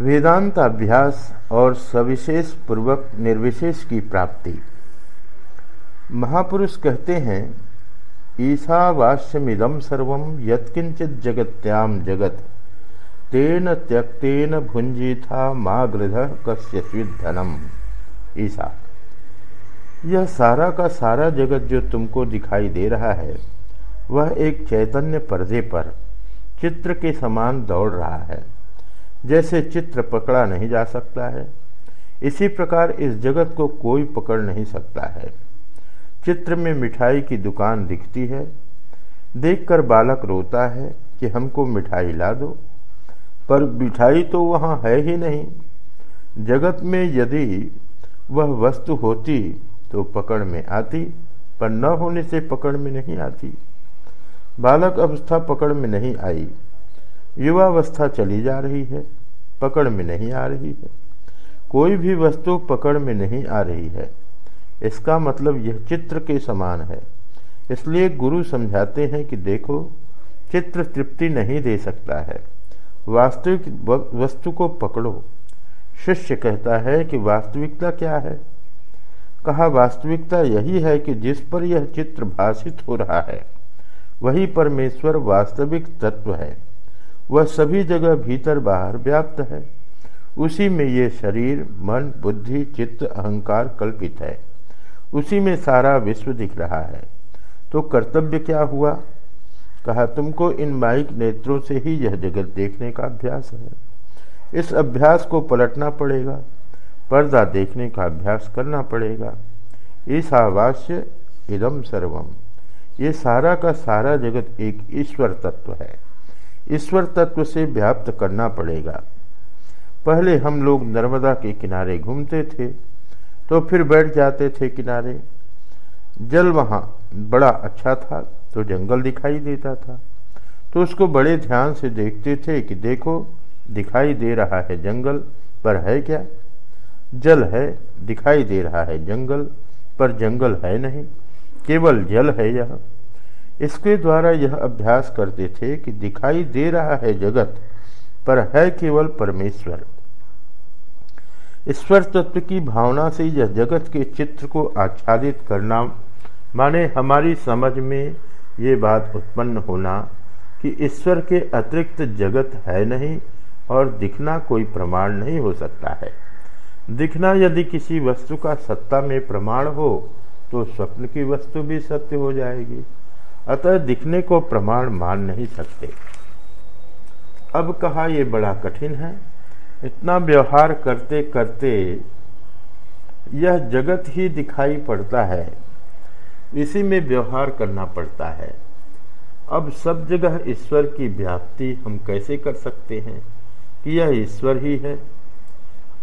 वेदांत अभ्यास और सविशेष पूर्वक निर्विशेष की प्राप्ति। महापुरुष कहते हैं ईशावास्यमिदम सर्व यत्किंचित जगत्याम जगत, तेन त्यक्तेन भुंजीथा माँ गृध कस्य धनम ईसा यह सारा का सारा जगत जो तुमको दिखाई दे रहा है, वह एक चैतन्य पर्दे पर चित्र के समान दौड़ रहा है। जैसे चित्र पकड़ा नहीं जा सकता है। इसी प्रकार इस जगत को कोई पकड़ नहीं सकता है। चित्र में मिठाई की दुकान दिखती है। देखकर बालक रोता है कि हमको मिठाई ला दो। पर मिठाई तो वहाँ है ही नहीं। जगत में यदि वह वस्तु होती तो पकड़ में आती, पर न होने से पकड़ में नहीं आती। बालक अवस्था पकड़ में नहीं आई। युवावस्था चली जा रही है, पकड़ में नहीं आ रही है। कोई भी वस्तु पकड़ में नहीं आ रही है। इसका मतलब यह चित्र के समान है। इसलिए गुरु समझाते हैं कि देखो, चित्र तृप्ति नहीं दे सकता है। वास्तविक वस्तु को पकड़ो। शिष्य कहता है कि वास्तविकता क्या है? कहा, वास्तविकता यही है कि जिस पर यह चित्र भाषित हो रहा है, वही परमेश्वर वास्तविक तत्व है। वह सभी जगह भीतर बाहर व्याप्त है। उसी में ये शरीर, मन, बुद्धि, चित्त, अहंकार कल्पित है। उसी में सारा विश्व दिख रहा है। तो कर्तव्य क्या हुआ? कहा, तुमको इन माइक नेत्रों से ही यह जगत देखने का अभ्यास है। इस अभ्यास को पलटना पड़ेगा। पर्दा देखने का अभ्यास करना पड़ेगा। इस आवास्य इदम सर्वम ये सारा का सारा जगत एक ईश्वर तत्व है। ईश्वर तत्व से व्याप्त करना पड़ेगा। पहले हम लोग नर्मदा के किनारे घूमते थे तो फिर बैठ जाते थे किनारे। जल वहाँ बड़ा अच्छा था तो जंगल दिखाई देता था। तो उसको बड़े ध्यान से देखते थे कि देखो, दिखाई दे रहा है जंगल, पर है क्या? जल है, दिखाई दे रहा है जंगल, पर जंगल है नहीं, केवल जल है यह। इसके द्वारा यह अभ्यास करते थे कि दिखाई दे रहा है जगत, पर है केवल परमेश्वर। ईश्वर तत्व की भावना से यह जगत के चित्र को आच्छादित करना, माने हमारी समझ में ये बात उत्पन्न होना कि ईश्वर के अतिरिक्त जगत है नहीं और दिखना कोई प्रमाण नहीं हो सकता है। दिखना यदि किसी वस्तु का सत्ता में प्रमाण हो तो स्वप्न की वस्तु भी सत्य हो जाएगी। अतः दिखने को प्रमाण मान नहीं सकते। अब कहा ये बड़ा कठिन है। इतना व्यवहार करते करते यह जगत ही दिखाई पड़ता है। इसी में व्यवहार करना पड़ता है। अब सब जगह ईश्वर की व्याप्ति हम कैसे कर सकते हैं कि यह ईश्वर ही है?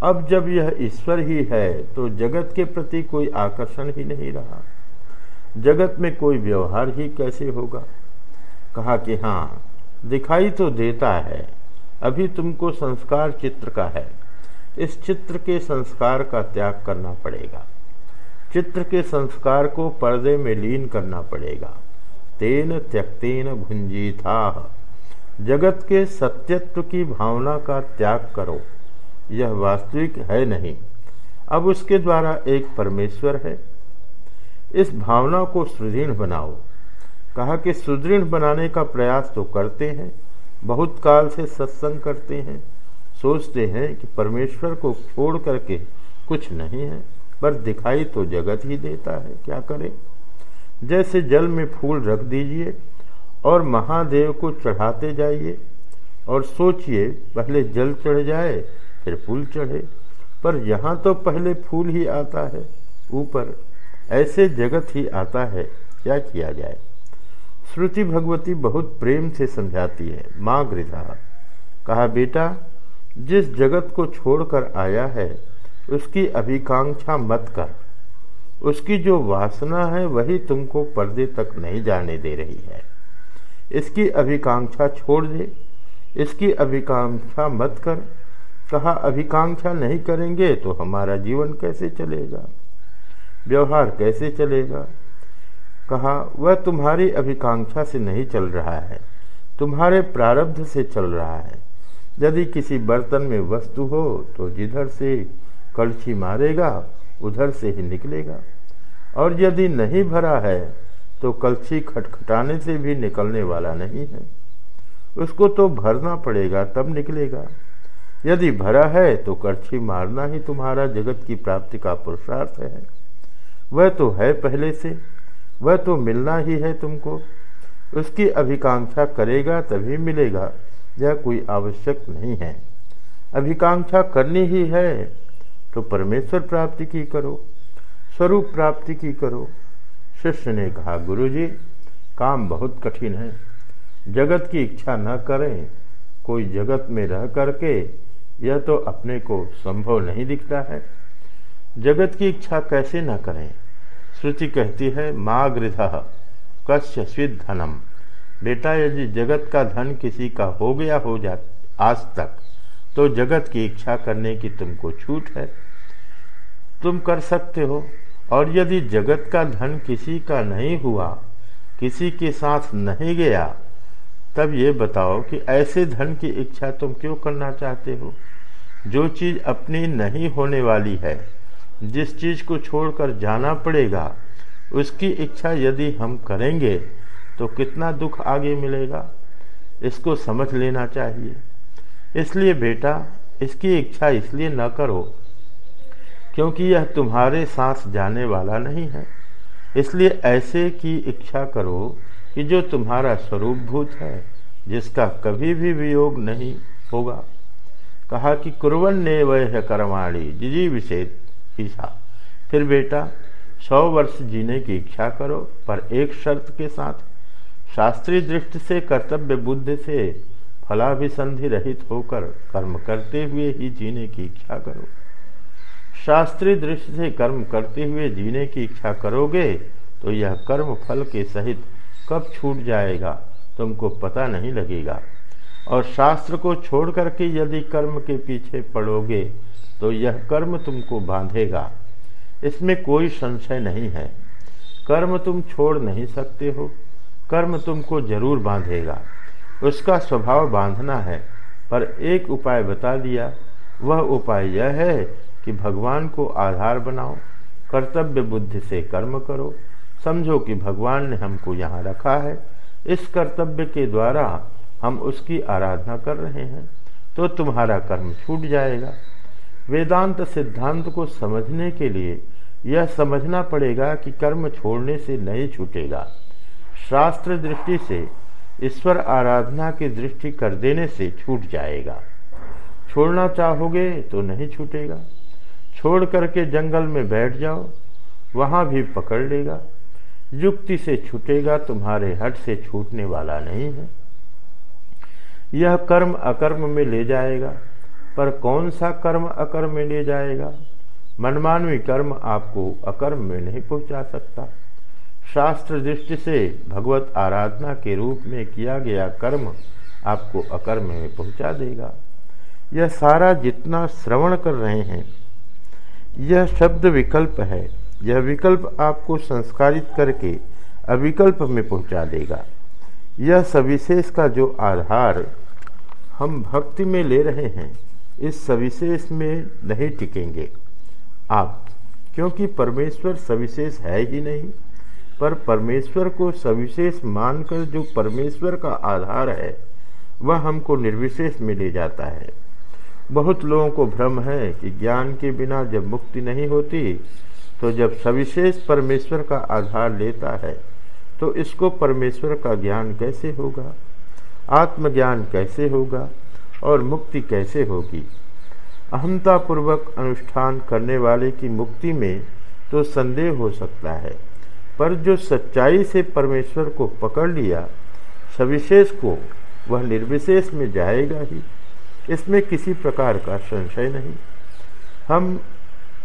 अब जब यह ईश्वर ही है तो जगत के प्रति कोई आकर्षण ही नहीं रहा। जगत में कोई व्यवहार ही कैसे होगा? कहा कि हाँ दिखाई तो देता है, अभी तुमको संस्कार चित्र का है। इस चित्र के संस्कार का त्याग करना पड़ेगा। चित्र के संस्कार को पर्दे में लीन करना पड़ेगा। तेन त्यक्तेन भुंजी था जगत के सत्यत्व की भावना का त्याग करो। यह वास्तविक है नहीं। अब उसके द्वारा एक परमेश्वर है। इस भावना को सुदृढ़ बनाओ। कहा कि सुदृढ़ बनाने का प्रयास तो करते हैं, बहुत काल से सत्संग करते हैं, सोचते हैं कि परमेश्वर को छोड़ करके कुछ नहीं है, पर दिखाई तो जगत ही देता है, क्या करें? जैसे जल में फूल रख दीजिए और महादेव को चढ़ाते जाइए और सोचिए, पहले जल चढ़ जाए, फिर फूल चढ़े, पर यहाँ तो पहले फूल ही आता है, ऊपर। ऐसे जगत ही आता है, क्या किया जाए? श्रुति भगवती बहुत प्रेम से समझाती है, माँ गृधा कहा, बेटा, जिस जगत को छोड़कर आया है, उसकी अभिकांक्षा मत कर। उसकी जो वासना है, वही तुमको पर्दे तक नहीं जाने दे रही है। इसकी अभिकांक्षा छोड़ दे। इसकी अभिकांक्षा मत कर। कहा, अभिकांक्षा नहीं करेंगे तो हमारा जीवन कैसे चलेगा? व्यवहार कैसे चलेगा? कहा, वह तुम्हारी अभिकांक्षा से नहीं चल रहा है, तुम्हारे प्रारब्ध से चल रहा है। यदि किसी बर्तन में वस्तु हो तो जिधर से कड़छी मारेगा, उधर से ही निकलेगा। और यदि नहीं भरा है तो कलछी खटखटाने से भी निकलने वाला नहीं है। उसको तो भरना पड़ेगा, तब निकलेगा। यदि भरा है तो कड़छी मारना ही तुम्हारा जगत की प्राप्ति का पुरुषार्थ है। वह तो है पहले से, वह तो मिलना ही है तुमको। उसकी अभिकांक्षा करेगा तभी मिलेगा, यह कोई आवश्यक नहीं है। अभिकांक्षा करनी ही है तो परमेश्वर प्राप्ति की करो, स्वरूप प्राप्ति की करो। शिष्य ने कहा, गुरुजी, काम बहुत कठिन है। जगत की इच्छा न करें, कोई जगत में रह करके यह तो अपने को संभव नहीं दिखता है। जगत की इच्छा कैसे न करें। श्रुति कहती है माँ गृध कश्य स्वित धनम बेटा, यदि जगत का धन किसी का हो गया हो जा, आज तक तो जगत की इच्छा करने की तुमको छूट है। तुम कर सकते हो, और यदि जगत का धन किसी का नहीं हुआ, किसी के साथ नहीं गया, तब ये बताओ कि ऐसे धन की इच्छा तुम क्यों करना चाहते हो? जो चीज़ अपनी नहीं होने वाली है जिस चीज़ को छोड़कर जाना पड़ेगा, उसकी इच्छा यदि हम करेंगे तो कितना दुख आगे मिलेगा? इसको समझ लेना चाहिए। इसलिए बेटा, इसकी इच्छा इसलिए न करो, क्योंकि यह तुम्हारे सांस जाने वाला नहीं है। इसलिए ऐसे की इच्छा करो कि जो तुम्हारा स्वरूप भूत है, जिसका कभी भी वियोग नहीं होगा। कहा कि कुरवन ने वह कर्माणी जिजी विषेद ईसा फिर बेटा, सौ वर्ष जीने की इच्छा करो, पर एक शर्त के साथ। शास्त्रीय दृष्टि से, कर्तव्य बुद्धि से, फलाभिसंधि रहित होकर कर्म करते हुए ही जीने की इच्छा करो। शास्त्रीय दृष्टि से कर्म करते हुए जीने की इच्छा करोगे तो यह कर्म फल के सहित कब छूट जाएगा, तुमको पता नहीं लगेगा। और शास्त्र को छोड़ करके यदि कर्म के पीछे पड़ोगे तो यह कर्म तुमको बांधेगा। इसमें कोई संशय नहीं है। कर्म तुम छोड़ नहीं सकते हो। कर्म तुमको ज़रूर बांधेगा। उसका स्वभाव बांधना है। पर एक उपाय बता दिया। वह उपाय यह है कि भगवान को आधार बनाओ। कर्तव्य बुद्धि से कर्म करो। समझो कि भगवान ने हमको यहाँ रखा है। इस कर्तव्य के द्वारा हम उसकी आराधना कर रहे हैं। तो तुम्हारा कर्म छूट जाएगा। वेदांत सिद्धांत को समझने के लिए यह समझना पड़ेगा कि कर्म छोड़ने से नहीं छूटेगा। शास्त्र दृष्टि से ईश्वर आराधना की दृष्टि कर देने से छूट जाएगा। छोड़ना चाहोगे तो नहीं छूटेगा। छोड़ करके जंगल में बैठ जाओ, वहाँ भी पकड़ लेगा। युक्ति से छूटेगा, तुम्हारे हट से छूटने वाला नहीं है। यह कर्म अकर्म में ले जाएगा। पर कौन सा कर्म अकर्म में ले जाएगा? मनमानवी कर्म आपको अकर्म में नहीं पहुँचा सकता। शास्त्र दृष्टि से भगवत आराधना के रूप में किया गया कर्म आपको अकर्म में पहुँचा देगा। यह सारा जितना श्रवण कर रहे हैं, यह शब्द विकल्प है। यह विकल्प आपको संस्कारित करके अविकल्प में पहुँचा देगा। यह सविशेष का जो आधार हम भक्ति में ले रहे हैं इस सविशेष में नहीं टिकेंगे। आप क्योंकि परमेश्वर सविशेष है ही नहीं, पर परमेश्वर को सविशेष मानकर जो परमेश्वर का आधार है, वह हमको निर्विशेष में ले जाता है। बहुत लोगों को भ्रम है कि ज्ञान के बिना जब मुक्ति नहीं होती तो जब सविशेष परमेश्वर का आधार लेता है तो इसको परमेश्वर का ज्ञान कैसे होगा? आत्मज्ञान कैसे होगा? और मुक्ति कैसे होगी? अहमतापूर्वक अनुष्ठान करने वाले की मुक्ति में तो संदेह हो सकता है, पर जो सच्चाई से परमेश्वर को पकड़ लिया, सविशेष को वह निर्विशेष में जाएगा ही। इसमें किसी प्रकार का संशय नहीं। हम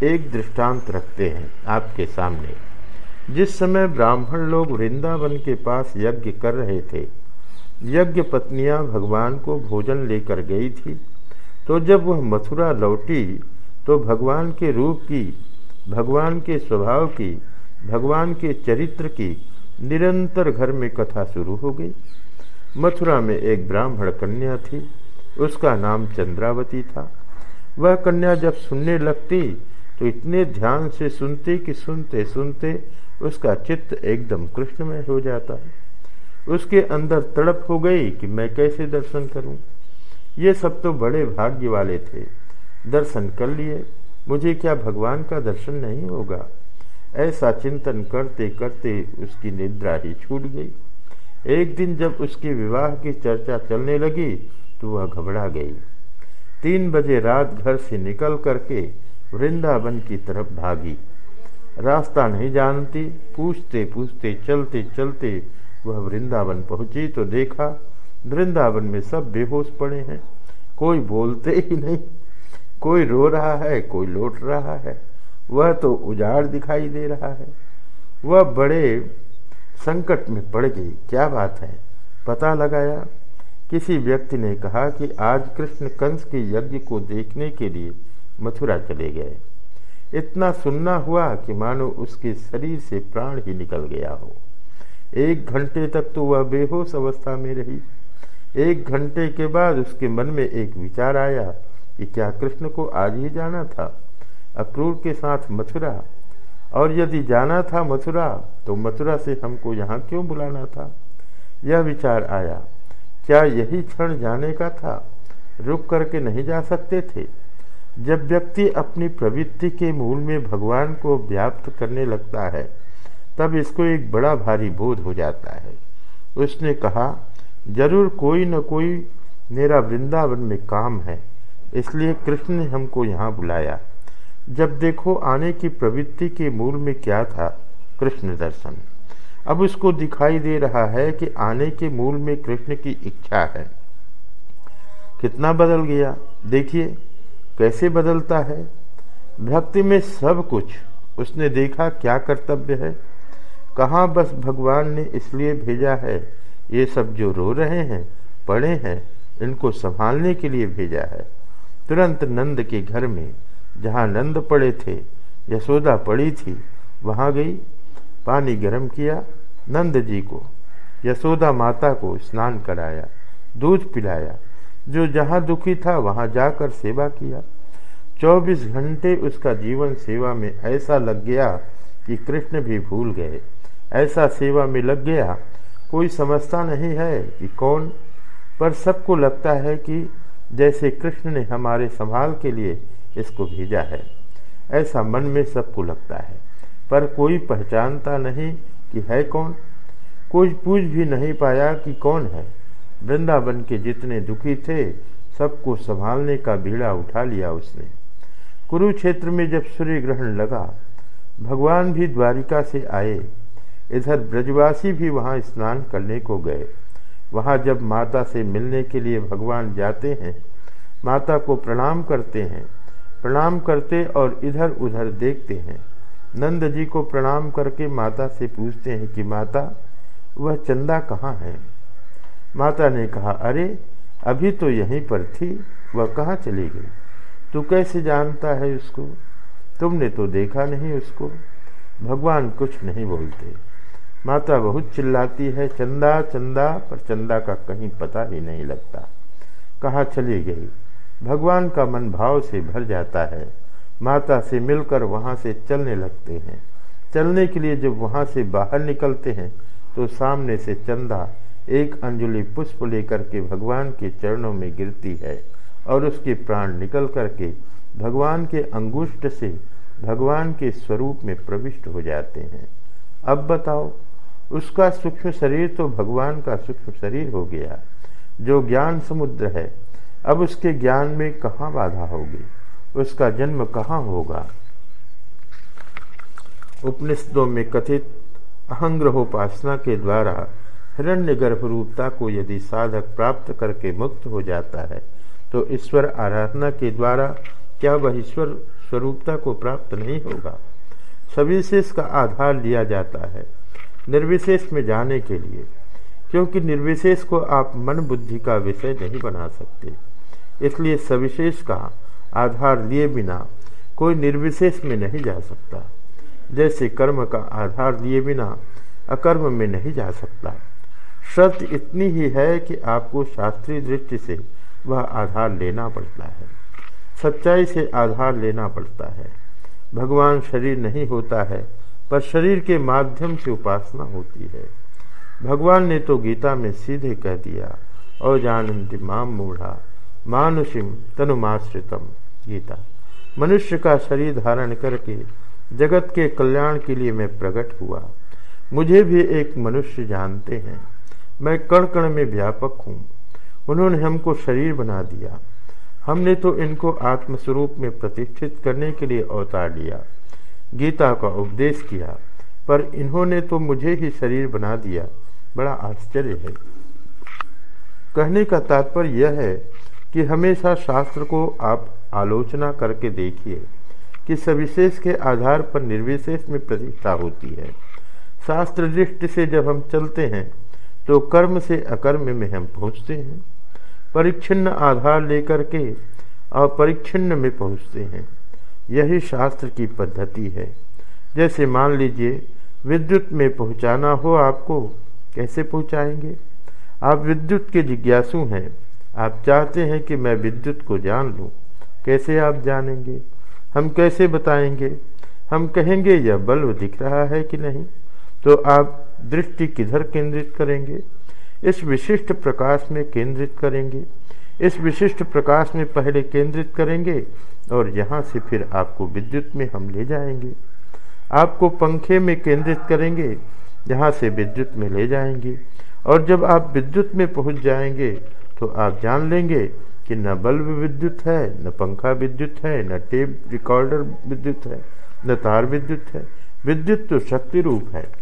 एक दृष्टांत रखते हैं आपके सामने। जिस समय ब्राह्मण लोग वृंदावन के पास यज्ञ कर रहे थे यज्ञ पत्नियाँ भगवान को भोजन लेकर गई थी। तो जब वह मथुरा लौटी तो भगवान के रूप की, भगवान के स्वभाव की, भगवान के चरित्र की निरंतर घर में कथा शुरू हो गई। मथुरा में एक ब्राह्मण कन्या थी, उसका नाम चंद्रावती था। वह कन्या जब सुनने लगती तो इतने ध्यान से सुनती कि सुनते सुनते उसका चित्त एकदम कृष्णमय हो जाता उसके अंदर तड़प हो गई कि मैं कैसे दर्शन करूँ? ये सब तो बड़े भाग्य वाले थे। दर्शन कर लिए। मुझे क्या भगवान का दर्शन नहीं होगा? ऐसा चिंतन करते करते उसकी निद्रा ही छूट गई। एक दिन जब उसके विवाह की चर्चा चलने लगी तो वह घबरा गई। तीन बजे रात घर से निकल करके वृंदावन की तरफ़ भागी। रास्ता नहीं जानती पूछते पूछते चलते चलते वह वृंदावन पहुँची तो देखा, वृंदावन में सब बेहोश पड़े हैं। कोई बोलते ही नहीं, कोई रो रहा है, कोई लौट रहा है। वह तो उजाड़ दिखाई दे रहा है। वह बड़े संकट में पड़ गई। क्या बात है? पता लगाया। किसी व्यक्ति ने कहा कि आज कृष्ण कंस के यज्ञ को देखने के लिए मथुरा चले गए। इतना सुनना हुआ कि मानो उसके शरीर से प्राण ही निकल गया हो। एक घंटे तक तो वह बेहोश अवस्था में रही। एक घंटे के बाद उसके मन में एक विचार आया कि क्या कृष्ण को आज ही जाना था। अक्रूर के साथ मथुरा। और यदि जाना था मथुरा तो मथुरा से हमको यहाँ क्यों बुलाना था? यह विचार आया, क्या यही क्षण जाने का था? रुक करके नहीं जा सकते थे। जब व्यक्ति अपनी प्रवृत्ति के मूल में भगवान को व्याप्त करने लगता है तब इसको एक बड़ा भारी बोध हो जाता है। उसने कहा, ज़रूर कोई न कोई मेरा वृंदावन में काम है, इसलिए कृष्ण ने हमको यहाँ बुलाया। जब देखो आने की प्रवृत्ति के मूल में क्या था, कृष्ण दर्शन। अब उसको दिखाई दे रहा है कि आने के मूल में कृष्ण की इच्छा है। कितना बदल गया, देखिए, कैसे बदलता है। भक्ति में सब कुछ, उसने देखा क्या कर्तव्य है कहाँ बस भगवान ने इसलिए भेजा है? ये सब जो रो रहे हैं, पड़े हैं, इनको संभालने के लिए भेजा है। तुरंत नंद के घर में, जहाँ नंद पड़े थे, यशोदा पड़ी थी, वहाँ गई, पानी गर्म किया नंद जी को। यशोदा माता को स्नान कराया, दूध पिलाया, जो जहाँ दुखी था वहाँ जाकर सेवा किया। 24 घंटे उसका जीवन सेवा में ऐसा लग गया कि कृष्ण भी भूल गए। ऐसा सेवा में लग गया। कोई समझता नहीं है कि कौन, पर सबको लगता है कि जैसे कृष्ण ने हमारे संभाल के लिए इसको भेजा है, ऐसा मन में सबको लगता है। पर कोई पहचानता नहीं कि है कौन। कोई पूछ भी नहीं पाया कि कौन है। वृंदावन के जितने दुखी थे, सबको संभालने का भीड़ा उठा लिया उसने। कुरुक्षेत्र में जब सूर्य ग्रहण लगा, भगवान भी द्वारिका से आए। इधर ब्रजवासी भी वहाँ स्नान करने को गए। वहाँ जब माता से मिलने के लिए भगवान जाते हैं, माता को प्रणाम करते हैं। प्रणाम करते और इधर उधर देखते हैं। नंद जी को प्रणाम करके माता से पूछते हैं कि, माता, वह चंदा कहाँ है? माता ने कहा, अरे, अभी तो यहीं पर थी, वह कहाँ चली गई? तू कैसे जानता है उसको? तुमने तो देखा नहीं उसको। भगवान कुछ नहीं बोलते। माता बहुत चिल्लाती है, चंदा चंदा, पर चंदा का कहीं पता ही नहीं लगता। कहाँ चली गई? भगवान का मन भाव से भर जाता है। माता से मिलकर वहाँ से चलने लगते हैं। चलने के लिए जब वहाँ से बाहर निकलते हैं तो सामने से चंदा एक अंजलि पुष्प लेकर के भगवान के चरणों में गिरती है और उसके प्राण निकल करके भगवान के अंगुष्ट से भगवान के स्वरूप में प्रविष्ट हो जाते हैं। अब बताओ उसका सूक्ष्म शरीर तो भगवान का सूक्ष्म शरीर हो गया, जो ज्ञान समुद्र है। अब उसके ज्ञान में कहाँ बाधा होगी? उसका जन्म कहाँ होगा? उपनिषदों में कथित अहंग्रहोपासना के द्वारा हिरण्य गर्भरूपता को यदि साधक प्राप्त करके मुक्त हो जाता है तो ईश्वर आराधना के द्वारा क्या वह ईश्वर स्वरूपता को प्राप्त नहीं होगा? सविशेष का आधार लिया जाता है। निर्विशेष में जाने के लिए, क्योंकि निर्विशेष को आप मन बुद्धि का विषय नहीं बना सकते। इसलिए सविशेष का आधार लिए बिना कोई निर्विशेष में नहीं जा सकता। जैसे कर्म का आधार लिए बिना अकर्म में नहीं जा सकता। शर्त इतनी ही है कि आपको शास्त्रीय दृष्टि से वह आधार लेना पड़ता है। सच्चाई से आधार लेना पड़ता है। भगवान शरीर नहीं होता है पर शरीर के माध्यम से उपासना होती है। भगवान ने तो गीता में सीधे कह दिया और जानती माम मूढ़ा मानुषिम तनुमाश्रितम, गीता। मनुष्य का शरीर धारण करके जगत के कल्याण के लिए मैं प्रकट हुआ। मुझे भी एक मनुष्य जानते हैं। मैं कण कण में व्यापक हूँ। उन्होंने हमको शरीर बना दिया। हमने तो इनको आत्मस्वरूप में प्रतिष्ठित करने के लिए अवतार लिया। गीता का उपदेश किया, पर इन्होंने तो मुझे ही शरीर बना दिया। बड़ा आश्चर्य है। कहने का तात्पर्य यह है कि हमेशा शास्त्र को आप आलोचना करके देखिए कि सविशेष के आधार पर निर्विशेष में प्रतिष्ठा होती है। शास्त्र दृष्टि से जब हम चलते हैं तो कर्म से अकर्म में हम पहुँचते हैं। परिच्छिन्न आधार लेकर के अपरिच्छिन्न में पहुँचते हैं। यही शास्त्र की पद्धति है। जैसे मान लीजिए, विद्युत में पहुँचाना हो आपको, कैसे पहुँचाएँगे? आप विद्युत के जिज्ञासु हैं। आप चाहते हैं कि मैं विद्युत को जान लूँ। कैसे आप जानेंगे? हम कैसे बताएँगे? हम कहेंगे, यह बल्ब दिख रहा है कि नहीं? तो आप दृष्टि किधर केंद्रित करेंगे? इस विशिष्ट प्रकाश में केंद्रित करेंगे। इस विशिष्ट प्रकाश में पहले केंद्रित करेंगे और यहाँ से फिर आपको विद्युत में हम ले जाएँगे। आपको पंखे में केंद्रित करेंगे, यहाँ से विद्युत में ले जाएँगे। और जब आप विद्युत में पहुँच जाएँगे तो आप जान लेंगे कि न बल्ब विद्युत है, न पंखा विद्युत है, न टेप रिकॉर्डर विद्युत है, न तार विद्युत है। विद्युत तो शक्ति रूप है।